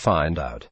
find out.